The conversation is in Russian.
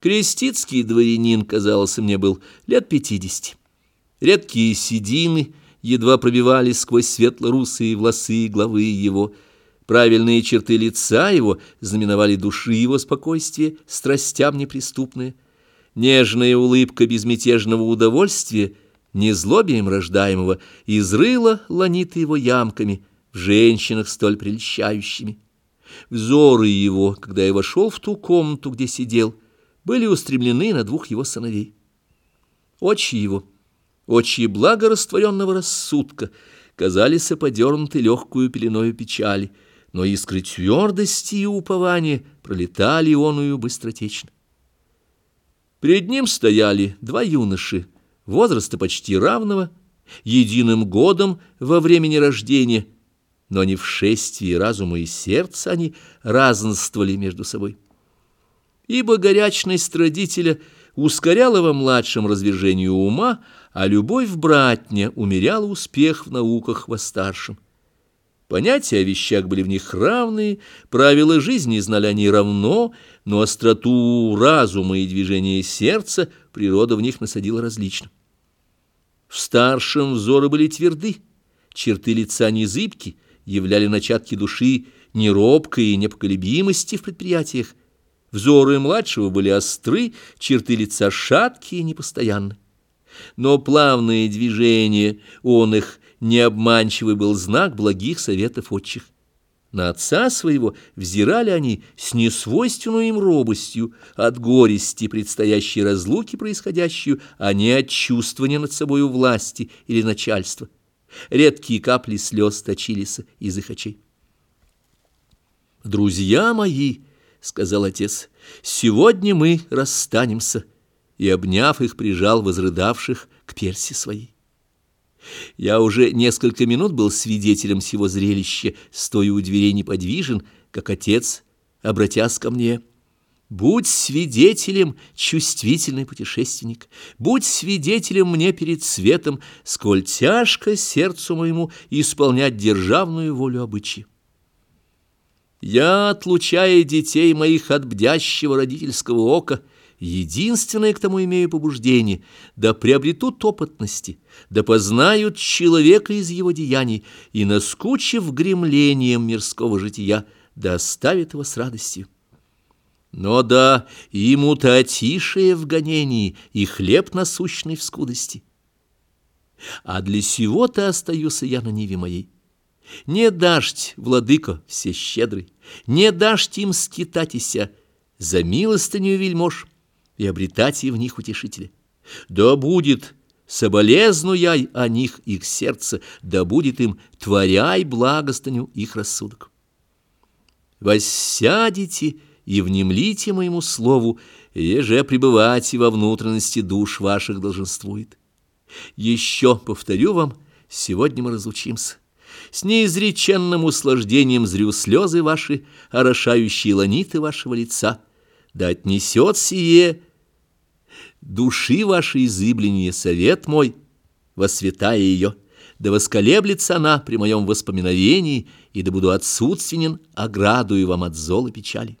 Крестицкий дворянин, казался мне, был лет пятидесяти. Редкие седины едва пробивались сквозь светло-русые волосы главы его. Правильные черты лица его знаменовали души его спокойствие, страстям неприступные. Нежная улыбка безмятежного удовольствия, незлобием рождаемого, изрыла ланиты его ямками в женщинах столь прельщающими. Взоры его, когда я вошел в ту комнату, где сидел, были устремлены на двух его сыновей. Очи его, очи благорастворенного рассудка, казались подернуты легкую пеленою печали, но искры твердости и упования пролетали оную быстротечно. Перед ним стояли два юноши, возраста почти равного, единым годом во времени рождения, но не в шествии разума и сердца они разнствовали между собой ибо горячность родителя ускоряла во младшем развержению ума, а любовь братня умеряла успех в науках во старшем. Понятия о вещах были в них равные, правила жизни знали они равно, но остроту разума и движения сердца природа в них насадила различно. В старшем взоры были тверды, черты лица незыбки, являли начатки души неробкой и непоколебимости в предприятиях, Взоры младшего были остры, черты лица шаткие и непостоянны. Но плавные движения он их необманчивый был знак благих советов отчих. На отца своего взирали они с несвойственной им робостью от горести предстоящей разлуки происходящую, а не от чувствования над собою власти или начальства. Редкие капли слез точились из их очей. «Друзья мои!» — сказал отец, — «сегодня мы расстанемся», и, обняв их, прижал возрыдавших к перси своей. Я уже несколько минут был свидетелем сего зрелища, стоя у дверей неподвижен, как отец, обратясь ко мне. «Будь свидетелем, чувствительный путешественник, будь свидетелем мне перед светом, сколь тяжко сердцу моему исполнять державную волю обычая. Я, отлучая детей моих от бдящего родительского ока, единственное к тому имею побуждение, да приобретут опытности, да познают человека из его деяний, и, наскучив гремлением мирского жития, да оставят его с радостью. Но да, ему-то тишее в гонении и хлеб насущный в скудости. А для сего-то остаюсь я на ниве моей. Не дашь, владыко, всещедрый, не дашь им скитатися за милостыню вельмож и обретать и в них утешителя. Да будет, соболезнуяй о них их сердце, да будет им, творяй благостыню их рассудок. Воссядите и внемлите моему слову, еже пребывать и во внутренности душ ваших долженствует. Еще повторю вам, сегодня мы разучимся с неизреченным услаждением зрю слезы ваши, орошающие ланиты вашего лица. Да отнесет сие души вашей изыбление совет мой, восветая ее, да восколеблется она при моем воспоминовении, и да буду отсутственен, оградую вам от зола печали.